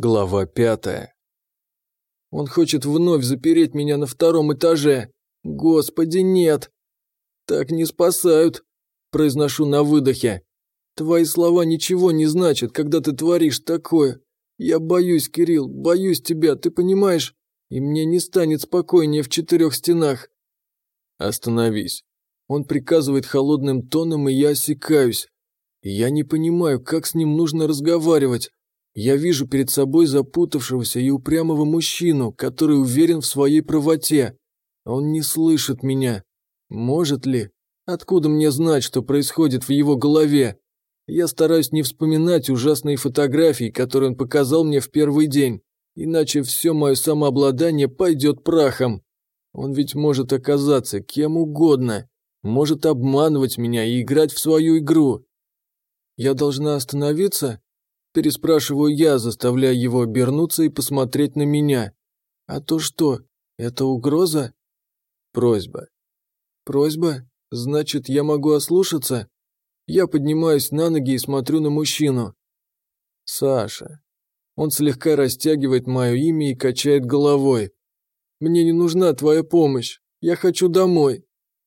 Глава пятая. Он хочет вновь запереть меня на втором этаже. Господи, нет. Так не спасают. Произношу на выдохе. Твои слова ничего не значат, когда ты творишь такое. Я боюсь, Кирилл, боюсь тебя, ты понимаешь? И мне не станет спокойнее в четырех стенах. Остановись. Он приказывает холодным тоном, и я осекаюсь. Я не понимаю, как с ним нужно разговаривать. Я вижу перед собой запутавшегося и упрямого мужчину, который уверен в своей правоте. Он не слышит меня. Может ли? Откуда мне знать, что происходит в его голове? Я стараюсь не вспоминать ужасные фотографии, которые он показал мне в первый день, иначе все мое самообладание пойдет прахом. Он ведь может оказаться кем угодно, может обманывать меня и играть в свою игру. Я должна остановиться? Переспрашиваю я, заставляя его обернуться и посмотреть на меня. А то что, это угроза? Просьба. Просьба? Значит, я могу ослушаться? Я поднимаюсь на ноги и смотрю на мужчину. Саша. Он слегка растягивает мое имя и качает головой. Мне не нужна твоя помощь. Я хочу домой.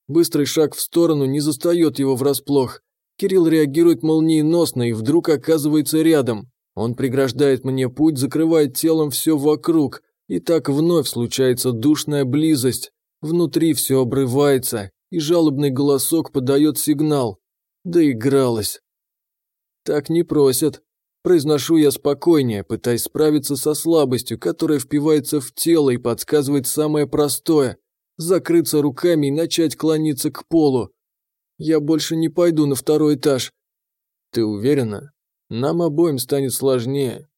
Быстрый шаг в сторону не застает его врасплох. Кирилл реагирует молниеносно и вдруг оказывается рядом. Он преграждает мне путь, закрывает телом все вокруг, и так вновь случается душная близость. Внутри все обрывается, и жалобный голосок подает сигнал. Доигралась. Так не просят. Произношу я спокойнее, пытаясь справиться со слабостью, которая впивается в тело и подсказывает самое простое – закрыться руками и начать клониться к полу. Я больше не пойду на второй этаж. Ты уверена? Нам обоим станет сложнее.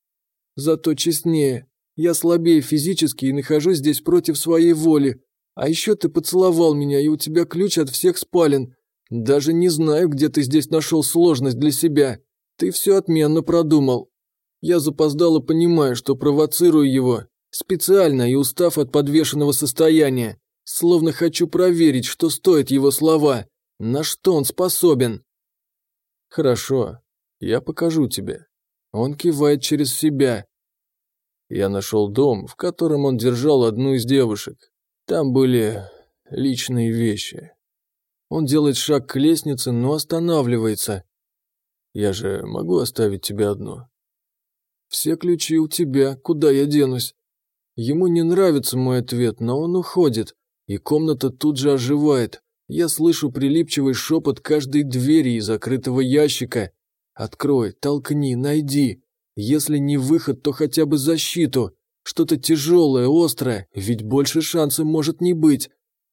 Зато честнее. Я слабее физически и нахожусь здесь против своей воли. А еще ты поцеловал меня, и у тебя ключ от всех спален. Даже не знаю, где ты здесь нашел сложность для себя. Ты все отменно продумал. Я запоздало понимаю, что провоцирую его, специально и устав от подвешенного состояния. Словно хочу проверить, что стоят его слова. На что он способен? Хорошо, я покажу тебе. Он кивает через себя. Я нашел дом, в котором он держал одну из девушек. Там были личные вещи. Он делает шаг к лестнице, но останавливается. Я же могу оставить тебя одну. Все ключи у тебя, куда я денусь? Ему не нравится мой ответ, но он уходит, и комната тут же оживает. Я слышу прилипчивый шепот каждой двери и закрытого ящика. «Открой, толкни, найди. Если не выход, то хотя бы защиту. Что-то тяжелое, острое, ведь больше шансов может не быть.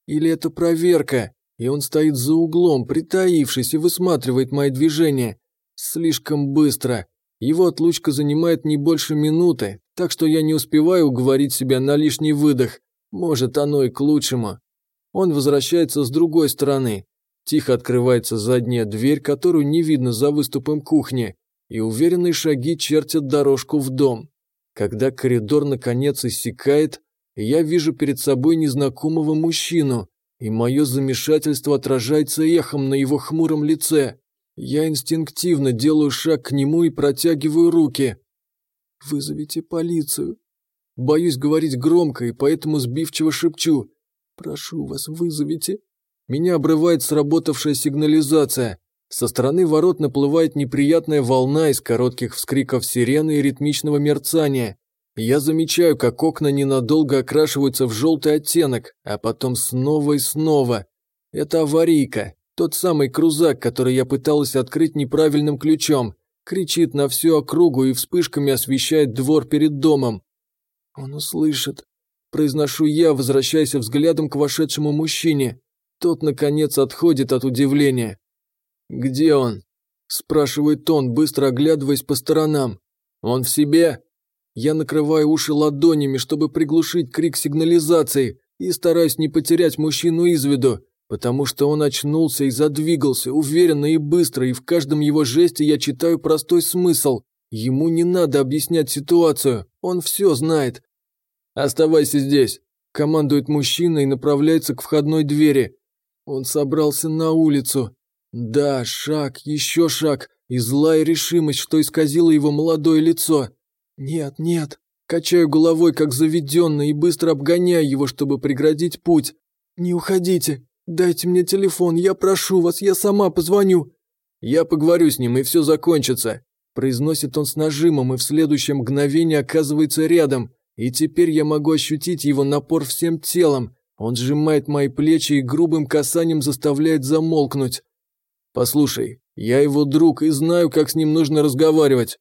Или это проверка, и он стоит за углом, притаившись и высматривает мои движения. Слишком быстро. Его отлучка занимает не больше минуты, так что я не успеваю уговорить себя на лишний выдох. Может, оно и к лучшему. Он возвращается с другой стороны. Тихо открывается задняя дверь, которую не видно за выступом кухни, и уверенные шаги чертят дорожку в дом. Когда коридор наконец иссякает, я вижу перед собой незнакомого мужчину, и мое замешательство отражается эхом на его хмуром лице. Я инстинктивно делаю шаг к нему и протягиваю руки. «Вызовите полицию». Боюсь говорить громко и поэтому сбивчиво шепчу. «Прошу вас, вызовите». Меня обрывает сработавшая сигнализация. Со стороны ворот наплывает неприятная волна из коротких вскриков сирены и ритмичного мерцания. Я замечаю, как окна ненадолго окрашиваются в желтый оттенок, а потом снова и снова. Это аварийка, тот самый крузак, который я пыталась открыть неправильным ключом. Кричит на всю округу и вспышками освещает двор перед домом. Он услышит, Произношу я, возвращаясь взглядом к вошедшему мужчине. Тот, наконец, отходит от удивления. «Где он?» – спрашивает он, быстро оглядываясь по сторонам. «Он в себе?» Я накрываю уши ладонями, чтобы приглушить крик сигнализации, и стараюсь не потерять мужчину из виду, потому что он очнулся и задвигался, уверенно и быстро, и в каждом его жесте я читаю простой смысл. Ему не надо объяснять ситуацию, он все знает, «Оставайся здесь», – командует мужчина и направляется к входной двери. Он собрался на улицу. Да, шаг, еще шаг, и злая решимость, что исказило его молодое лицо. Нет, нет. Качаю головой, как заведенный, и быстро обгоняю его, чтобы преградить путь. Не уходите. Дайте мне телефон, я прошу вас, я сама позвоню. Я поговорю с ним, и все закончится. Произносит он с нажимом, и в следующее мгновение оказывается рядом. И теперь я могу ощутить его напор всем телом. Он сжимает мои плечи и грубым касанием заставляет замолкнуть. «Послушай, я его друг и знаю, как с ним нужно разговаривать».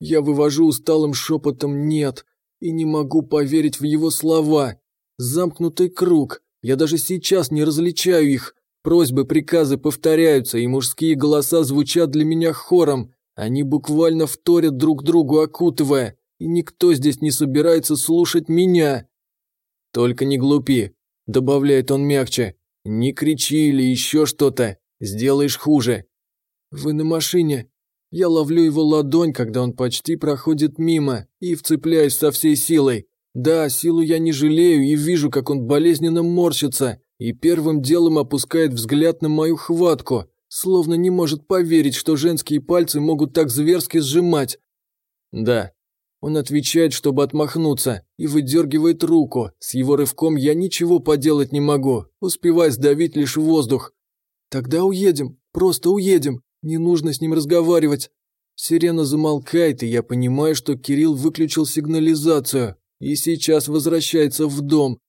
Я вывожу усталым шепотом «нет» и не могу поверить в его слова. Замкнутый круг. Я даже сейчас не различаю их. Просьбы, приказы повторяются, и мужские голоса звучат для меня хором. Они буквально вторят друг другу, окутывая, и никто здесь не собирается слушать меня. «Только не глупи», – добавляет он мягче. «Не кричи или еще что-то. Сделаешь хуже». «Вы на машине?» Я ловлю его ладонь, когда он почти проходит мимо, и вцепляюсь со всей силой. Да, силу я не жалею и вижу, как он болезненно морщится, и первым делом опускает взгляд на мою хватку, словно не может поверить, что женские пальцы могут так зверски сжимать. «Да». Он отвечает, чтобы отмахнуться, и выдергивает руку. С его рывком я ничего поделать не могу, успевая сдавить лишь воздух. «Тогда уедем, просто уедем, не нужно с ним разговаривать». Сирена замолкает, и я понимаю, что Кирилл выключил сигнализацию и сейчас возвращается в дом.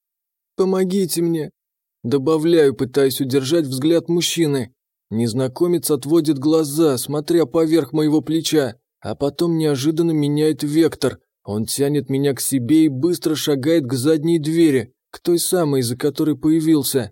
«Помогите мне!» Добавляю, пытаясь удержать взгляд мужчины. Незнакомец отводит глаза, смотря поверх моего плеча, а потом неожиданно меняет вектор. Он тянет меня к себе и быстро шагает к задней двери, к той самой, из-за которой появился.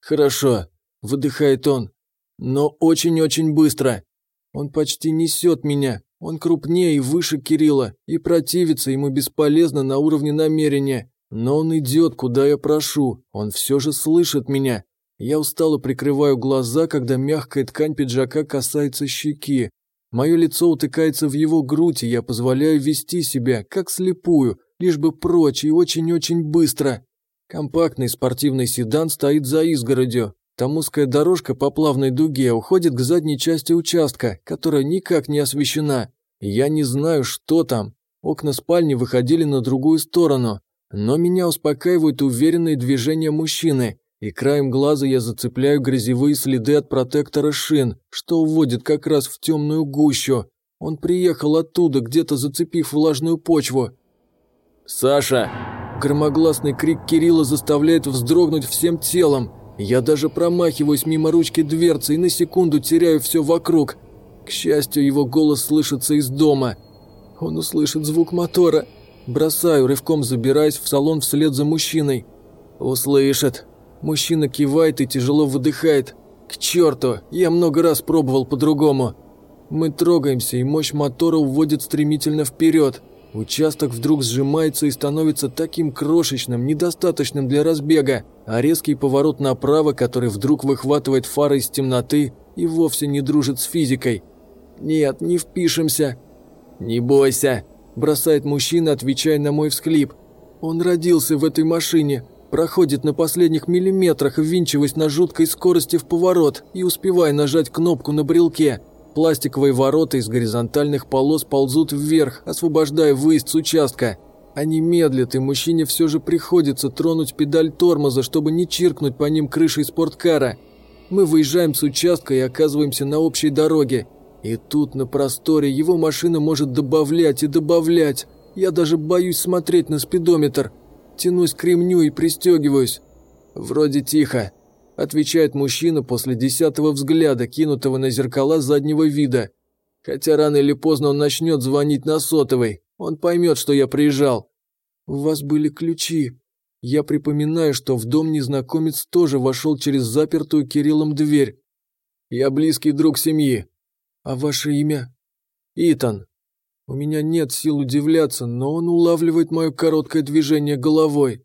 «Хорошо», – выдыхает он, – «но очень-очень быстро». Он почти несет меня, он крупнее и выше Кирилла, и противиться ему бесполезно на уровне намерения. Но он идет, куда я прошу, он все же слышит меня. Я устало прикрываю глаза, когда мягкая ткань пиджака касается щеки. Мое лицо утыкается в его грудь, и я позволяю вести себя, как слепую, лишь бы прочь и очень-очень быстро. Компактный спортивный седан стоит за изгородью. Там узкая дорожка по плавной дуге уходит к задней части участка, которая никак не освещена. Я не знаю, что там. Окна спальни выходили на другую сторону, но меня успокаивают уверенные движения мужчины и краем глаза я зацепляю грязевые следы от протектора шин, что уводит как раз в темную гущу. Он приехал оттуда, где-то зацепив влажную почву. «Саша!» Громогласный крик Кирилла заставляет вздрогнуть всем телом. Я даже промахиваюсь мимо ручки дверцы и на секунду теряю все вокруг. К счастью, его голос слышится из дома. Он услышит звук мотора. Бросаю, рывком забираясь в салон вслед за мужчиной. «Услышит», Мужчина кивает и тяжело выдыхает. «К черту! Я много раз пробовал по-другому!» Мы трогаемся, и мощь мотора уводит стремительно вперед. Участок вдруг сжимается и становится таким крошечным, недостаточным для разбега, а резкий поворот направо, который вдруг выхватывает фары из темноты, и вовсе не дружит с физикой. «Нет, не впишемся!» «Не бойся!» – бросает мужчина, отвечая на мой всхлип. «Он родился в этой машине, проходит на последних миллиметрах, ввинчиваясь на жуткой скорости в поворот и успевая нажать кнопку на брелке. Пластиковые ворота из горизонтальных полос ползут вверх, освобождая выезд с участка. Они медлят, и мужчине все же приходится тронуть педаль тормоза, чтобы не чиркнуть по ним крышей спорткара. Мы выезжаем с участка и оказываемся на общей дороге. И тут на просторе его машина может добавлять и добавлять. Я даже боюсь смотреть на спидометр – Тянусь к ремню и пристегиваюсь. «Вроде тихо», – отвечает мужчина после десятого взгляда, кинутого на зеркала заднего вида. Хотя рано или поздно он начнет звонить на сотовый. Он поймет, что я приезжал. «У вас были ключи». Я припоминаю, что в дом незнакомец тоже вошел через запертую Кириллом дверь. «Я близкий друг семьи». «А ваше имя?» «Итан». У меня нет сил удивляться, но он улавливает мое короткое движение головой.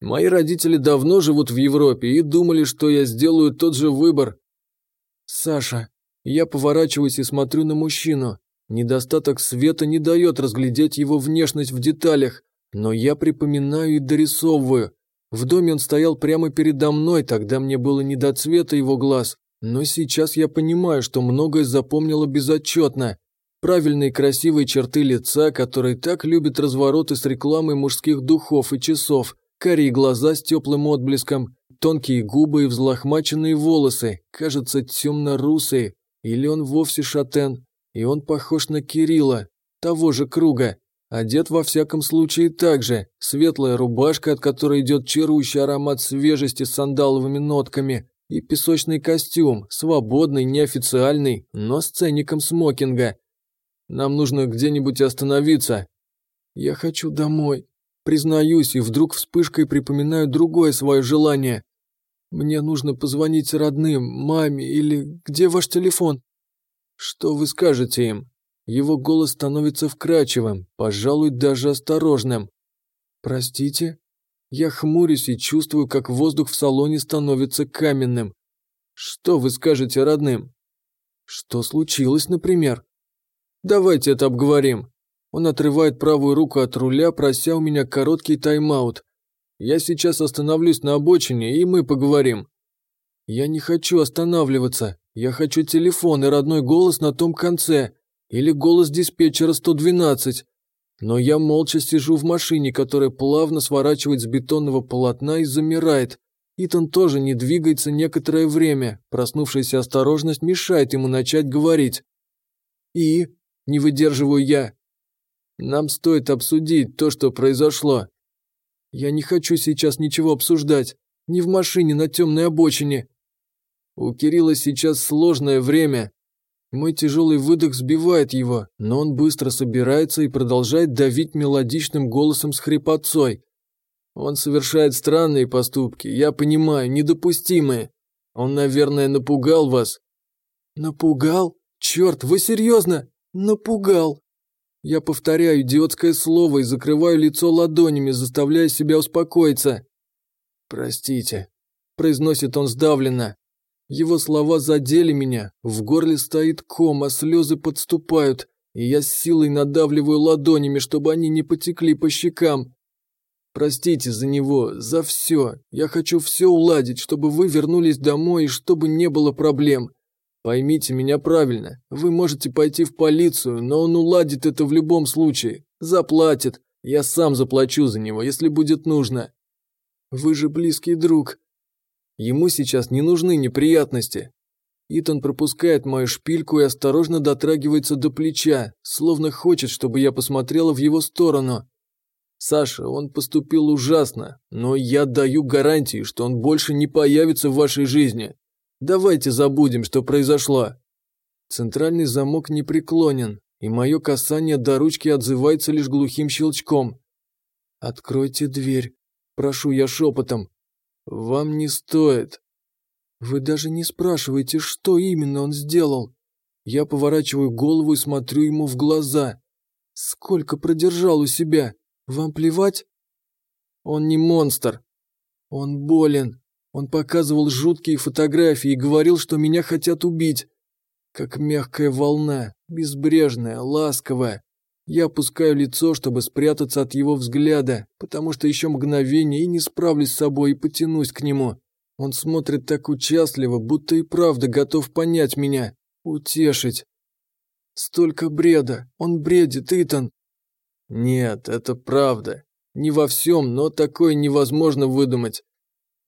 Мои родители давно живут в Европе и думали, что я сделаю тот же выбор. Саша, я поворачиваюсь и смотрю на мужчину. Недостаток света не дает разглядеть его внешность в деталях, но я припоминаю и дорисовываю. В доме он стоял прямо передо мной, тогда мне было не до цвета его глаз, но сейчас я понимаю, что многое запомнила безотчетно. Правильные красивые черты лица, которые так любят развороты с рекламой мужских духов и часов, карие глаза с теплым отблеском, тонкие губы и взлохмаченные волосы, кажется, темно-русые, или он вовсе шатен, и он похож на Кирилла, того же круга, одет во всяком случае так же, светлая рубашка, от которой идет чарующий аромат свежести с сандаловыми нотками, и песочный костюм, свободный, неофициальный, но с ценником смокинга – нам нужно где-нибудь остановиться. Я хочу домой. Признаюсь, и вдруг вспышкой припоминаю другое свое желание. Мне нужно позвонить родным, маме или... Где ваш телефон? Что вы скажете им? Его голос становится вкрадчивым, пожалуй, даже осторожным. Простите? Я хмурюсь и чувствую, как воздух в салоне становится каменным. Что вы скажете родным? Что случилось, например? Давайте это обговорим. Он отрывает правую руку от руля, прося у меня короткий тайм-аут. Я сейчас остановлюсь на обочине, и мы поговорим. Я не хочу останавливаться. Я хочу телефон и родной голос на том конце. Или голос диспетчера 112. Но я молча сижу в машине, которая плавно сворачивает с бетонного полотна и замирает. Итан тоже не двигается некоторое время. Проснувшаяся осторожность мешает ему начать говорить. И не выдерживаю я. Нам стоит обсудить то, что произошло. Я не хочу сейчас ничего обсуждать. Ни в машине на темной обочине. У Кирилла сейчас сложное время. Мой тяжелый выдох сбивает его, но он быстро собирается и продолжает давить мелодичным голосом с хрипотцой. Он совершает странные поступки, я понимаю, недопустимые. Он, наверное, напугал вас. Напугал? Черт, вы серьезно? Напугал. Я повторяю идиотское слово и закрываю лицо ладонями, заставляя себя успокоиться. «Простите», – произносит он сдавленно. Его слова задели меня, в горле стоит ком, а слезы подступают, и я с силой надавливаю ладонями, чтобы они не потекли по щекам. Простите за него, за все. Я хочу все уладить, чтобы вы вернулись домой и чтобы не было проблем. Поймите меня правильно, вы можете пойти в полицию, но он уладит это в любом случае. Заплатит. Я сам заплачу за него, если будет нужно. Вы же близкий друг. Ему сейчас не нужны неприятности. Итан пропускает мою шпильку и осторожно дотрагивается до плеча, словно хочет, чтобы я посмотрела в его сторону. Саша, он поступил ужасно, но я даю гарантии, что он больше не появится в вашей жизни. Давайте забудем, что произошло. Центральный замок не преклонен, и мое касание до ручки отзывается лишь глухим щелчком. «Откройте дверь», – прошу я шепотом. «Вам не стоит». Вы даже не спрашиваете, что именно он сделал. Я поворачиваю голову и смотрю ему в глаза. Сколько продержал у себя? Вам плевать? Он не монстр. Он болен. Он показывал жуткие фотографии и говорил, что меня хотят убить. Как мягкая волна, безбрежная, ласковая. Я опускаю лицо, чтобы спрятаться от его взгляда, потому что еще мгновение и не справлюсь с собой и потянусь к нему. Он смотрит так участливо, будто и правда готов понять меня, утешить. Столько бреда, он бредит, Итан. Нет, это правда. Не во всем, но такое невозможно выдумать.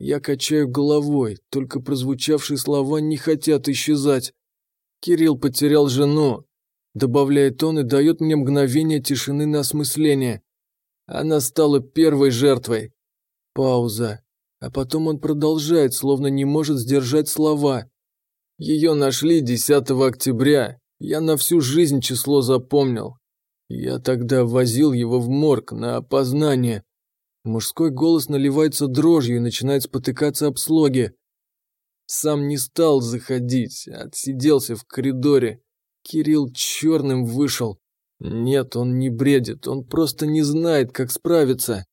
Я качаю головой, только прозвучавшие слова не хотят исчезать. Кирилл потерял жену, добавляет он и дает мне мгновение тишины на осмысление. Она стала первой жертвой. Пауза. А потом он продолжает, словно не может сдержать слова. Ее нашли 10 октября. Я на всю жизнь число запомнил. Я тогда возил его в морг на опознание. Мужской голос наливается дрожью и начинает спотыкаться об слоги. Сам не стал заходить, отсиделся в коридоре. Кирилл черным вышел. Нет, он не бредит, он просто не знает, как справиться.